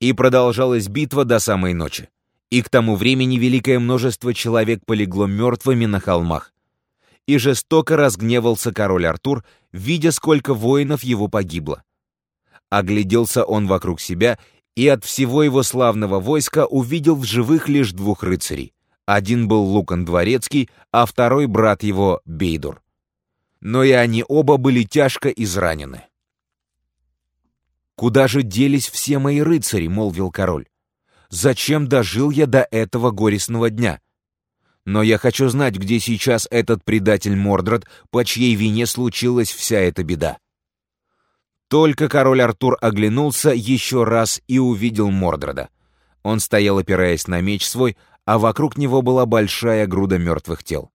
И продолжалась битва до самой ночи. И к тому времени великое множество человек полегло мертвыми на холмах. И жестоко разгневался король Артур, видя, сколько воинов его погибло. Огляделся он вокруг себя и от всего его славного войска увидел в живых лишь двух рыцарей. Один был Лукан Дворецкий, а второй брат его Бейдур. Но и они оба были тяжко изранены. «Куда же делись все мои рыцари?» — молвил король. «Зачем дожил я до этого горестного дня? Но я хочу знать, где сейчас этот предатель Мордред, по чьей вине случилась вся эта беда». Только король Артур оглянулся еще раз и увидел Мордреда. Он стоял, опираясь на меч свой, а вокруг него была большая груда мертвых тел.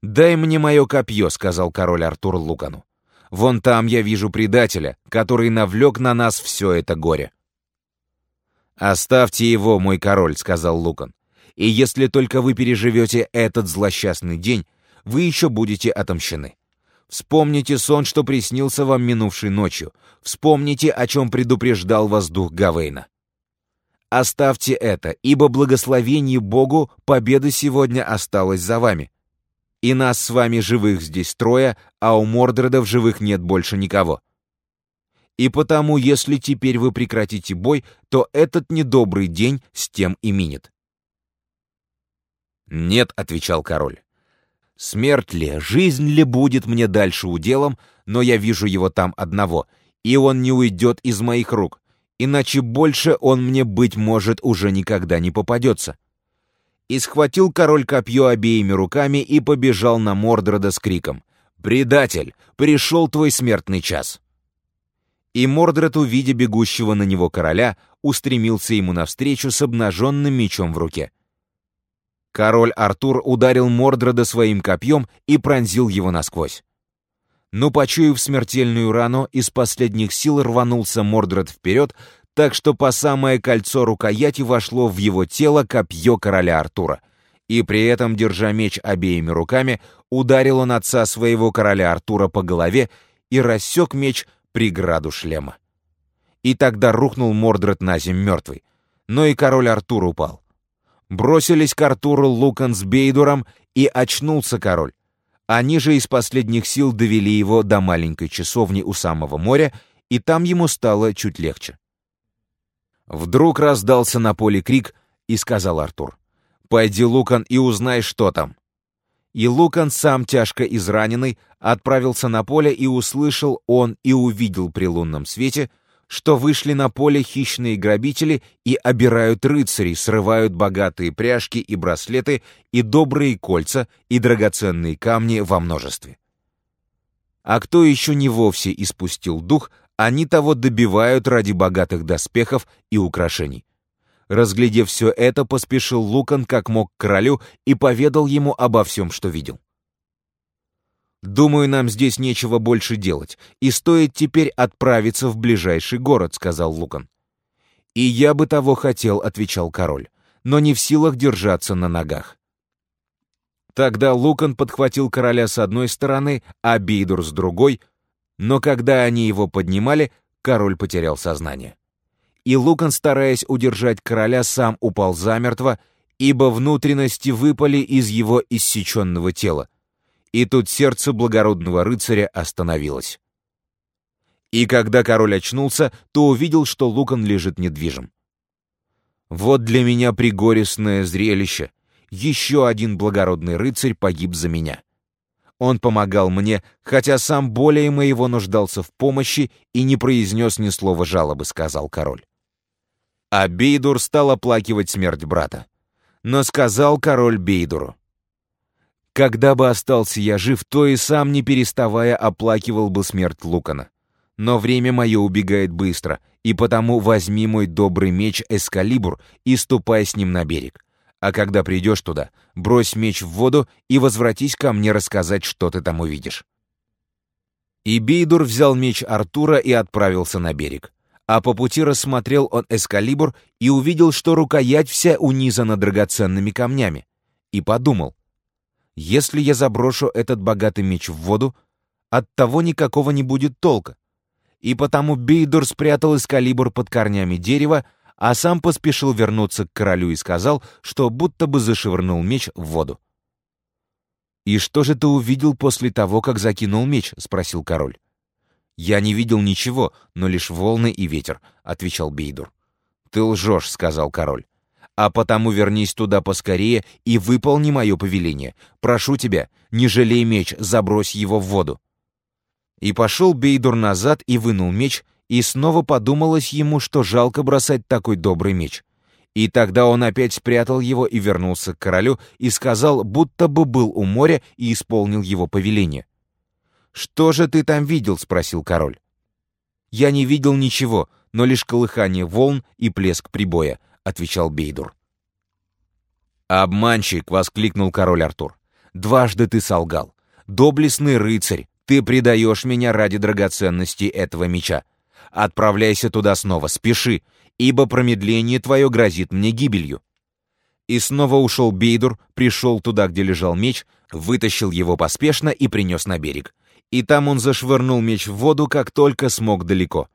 «Дай мне мое копье», — сказал король Артур Лукану. «Вон там я вижу предателя, который навлек на нас все это горе». «Оставьте его, мой король», — сказал Лукан. «И если только вы переживете этот злосчастный день, вы еще будете отомщены. Вспомните сон, что приснился вам минувшей ночью. Вспомните, о чем предупреждал вас дух Гавейна. Оставьте это, ибо благословение Богу победа сегодня осталась за вами. И нас с вами живых здесь трое, а у Мордреда в живых нет больше никого. И потому, если теперь вы прекратите бой, то этот недобрый день с тем и минет. «Нет», — отвечал король, Смерть ли, жизнь ли будет мне дальше уделом, но я вижу его там одного, и он не уйдет из моих рук, иначе больше он мне, быть может, уже никогда не попадется. И схватил король копье обеими руками и побежал на Мордрода с криком «Предатель! Пришел твой смертный час!» И Мордред, увидя бегущего на него короля, устремился ему навстречу с обнаженным мечом в руке. Король Артур ударил Мордреда своим копьем и пронзил его насквозь. Но, почуяв смертельную рану, из последних сил рванулся Мордред вперед, так что по самое кольцо рукояти вошло в его тело копье короля Артура. И при этом, держа меч обеими руками, ударил он отца своего короля Артура по голове и рассек меч преграду шлема. И тогда рухнул Мордред на земь мертвый. Но и король Артур упал. Бросились к Артуру Лукан с Бейдуром, и очнулся король. Они же из последних сил довели его до маленькой часовни у самого моря, и там ему стало чуть легче. Вдруг раздался на поле крик, и сказал Артур, «Пойди, Лукан, и узнай, что там». И Лукан, сам тяжко израненный, отправился на поле и услышал он и увидел при лунном свете, что вышли на поле хищные грабители и обирают рыцарей, срывают богатые пряжки и браслеты, и добрые кольца, и драгоценные камни во множестве. А кто еще не вовсе испустил дух, они того добивают ради богатых доспехов и украшений. Разглядев все это, поспешил Лукан как мог к королю и поведал ему обо всем, что видел. «Думаю, нам здесь нечего больше делать, и стоит теперь отправиться в ближайший город», — сказал Лукан. «И я бы того хотел», — отвечал король, «но не в силах держаться на ногах». Тогда Лукан подхватил короля с одной стороны, а Бейдур с другой, но когда они его поднимали, король потерял сознание. И Лукан, стараясь удержать короля, сам упал замертво, ибо внутренности выпали из его иссеченного тела. И тут сердце благородного рыцаря остановилось. И когда король очнулся, то увидел, что Лукан лежит недвижим. Вот для меня пригорестное зрелище. Еще один благородный рыцарь погиб за меня. Он помогал мне, хотя сам более моего нуждался в помощи и не произнес ни слова жалобы, сказал король. А Бейдур стал оплакивать смерть брата. Но сказал король Бейдуру, когда бы остался я жив, то и сам, не переставая, оплакивал бы смерть Лукана. Но время мое убегает быстро, и потому возьми мой добрый меч Эскалибур и ступай с ним на берег. А когда придешь туда, брось меч в воду и возвратись ко мне рассказать, что ты там увидишь». И Бейдур взял меч Артура и отправился на берег. А по пути рассмотрел он Эскалибур и увидел, что рукоять вся унизана драгоценными камнями. И подумал, если я заброшу этот богатый меч в воду, от того никакого не будет толка. и потому Бейдур спрятал эскалибур под корнями дерева, а сам поспешил вернуться к королю и сказал, что будто бы зашвырнул меч в воду. «И что же ты увидел после того, как закинул меч?» — спросил король. «Я не видел ничего, но лишь волны и ветер», — отвечал Бейдур. «Ты лжешь», — сказал король. «А потому вернись туда поскорее и выполни мое повеление. Прошу тебя, не жалей меч, забрось его в воду». И пошел Бейдур назад и вынул меч, и снова подумалось ему, что жалко бросать такой добрый меч. И тогда он опять спрятал его и вернулся к королю и сказал, будто бы был у моря и исполнил его повеление. «Что же ты там видел?» — спросил король. «Я не видел ничего, но лишь колыхание волн и плеск прибоя», — отвечал Бейдур. «Обманщик!» — воскликнул король Артур. «Дважды ты солгал. Доблестный рыцарь, ты предаешь меня ради драгоценности этого меча. Отправляйся туда снова, спеши, ибо промедление твое грозит мне гибелью». И снова ушел Бейдур, пришел туда, где лежал меч, вытащил его поспешно и принес на берег. И там он зашвырнул меч в воду, как только смог далеко.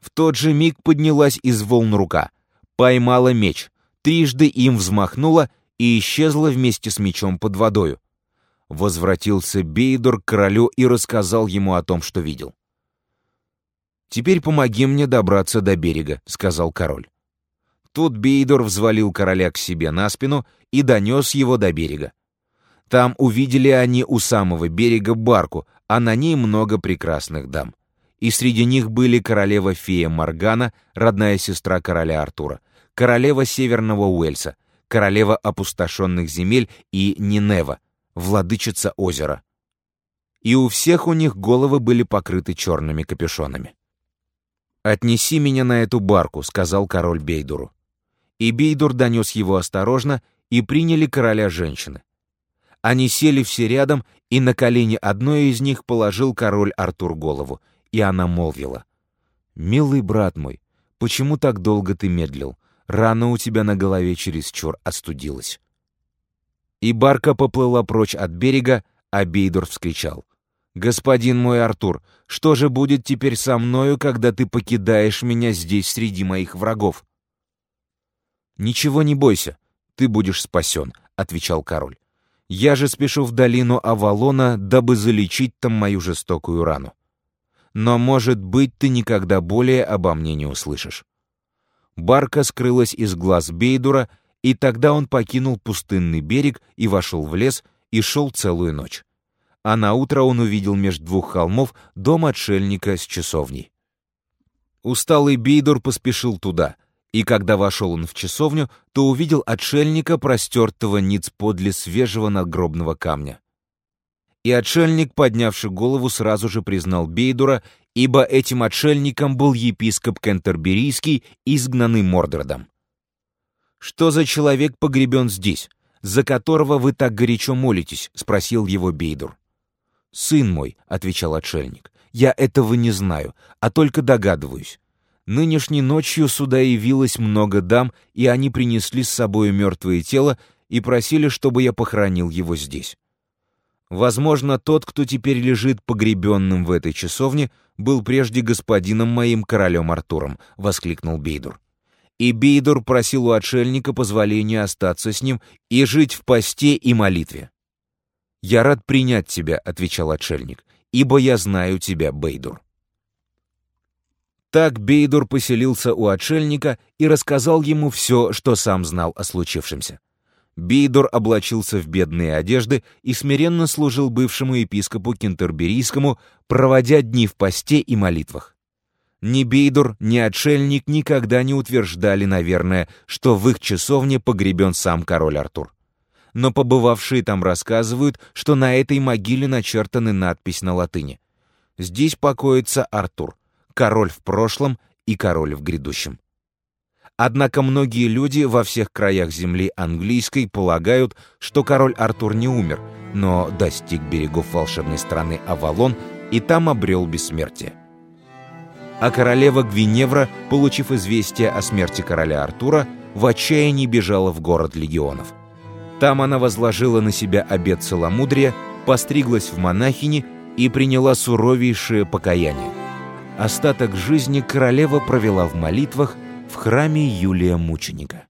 В тот же миг поднялась из волн рука, поймала меч, трижды им взмахнула и исчезла вместе с мечом под водою. Возвратился Бейдур к королю и рассказал ему о том, что видел. «Теперь помоги мне добраться до берега», — сказал король. Тут Бейдор взвалил короля к себе на спину и донес его до берега. Там увидели они у самого берега барку, а на ней много прекрасных дам. И среди них были королева-фея Моргана, родная сестра короля Артура, королева Северного Уэльса, королева опустошенных земель и Нинева, владычица озера. И у всех у них головы были покрыты черными капюшонами. «Отнеси меня на эту барку», — сказал король Бейдуру. И Бейдур донес его осторожно, и приняли короля женщины. Они сели все рядом, и на колени одной из них положил король Артур голову, и она молвила. «Милый брат мой, почему так долго ты медлил? Рана у тебя на голове чересчур остудилась». И барка поплыла прочь от берега, а Бейдур вскричал. «Господин мой Артур, что же будет теперь со мною, когда ты покидаешь меня здесь среди моих врагов?» «Ничего не бойся, ты будешь спасен», — отвечал король. «Я же спешу в долину Авалона, дабы залечить там мою жестокую рану. Но, может быть, ты никогда более обо мне не услышишь». Барка скрылась из глаз Бейдура, и тогда он покинул пустынный берег и вошел в лес и шел целую ночь а на утро он увидел между двух холмов дом отшельника с часовней. Усталый Бейдур поспешил туда, и когда вошел он в часовню, то увидел отшельника, простертого ниц подле свежего надгробного камня. И отшельник, поднявший голову, сразу же признал Бейдура, ибо этим отшельником был епископ Кентерберийский, изгнанный Мордредом. «Что за человек погребен здесь, за которого вы так горячо молитесь?» — спросил его Бейдур. «Сын мой», — отвечал отшельник, — «я этого не знаю, а только догадываюсь. Нынешней ночью сюда явилось много дам, и они принесли с собой мертвое тело и просили, чтобы я похоронил его здесь. Возможно, тот, кто теперь лежит погребенным в этой часовне, был прежде господином моим королем Артуром», — воскликнул Бейдур. И Бейдур просил у отшельника позволения остаться с ним и жить в посте и молитве. «Я рад принять тебя», — отвечал отшельник, «ибо я знаю тебя, Бейдур». Так Бейдур поселился у отшельника и рассказал ему все, что сам знал о случившемся. Бейдур облачился в бедные одежды и смиренно служил бывшему епископу Кентерберийскому, проводя дни в посте и молитвах. Ни Бейдур, ни отшельник никогда не утверждали, наверное, что в их часовне погребен сам король Артур но побывавшие там рассказывают, что на этой могиле начертаны надпись на латыни. Здесь покоится Артур, король в прошлом и король в грядущем. Однако многие люди во всех краях земли английской полагают, что король Артур не умер, но достиг берегов волшебной страны Авалон и там обрел бессмертие. А королева Гвиневра, получив известие о смерти короля Артура, в отчаянии бежала в город легионов – там она возложила на себя обет целомудрия, постриглась в монахини и приняла суровейшее покаяние. Остаток жизни королева провела в молитвах в храме Юлия Мученика.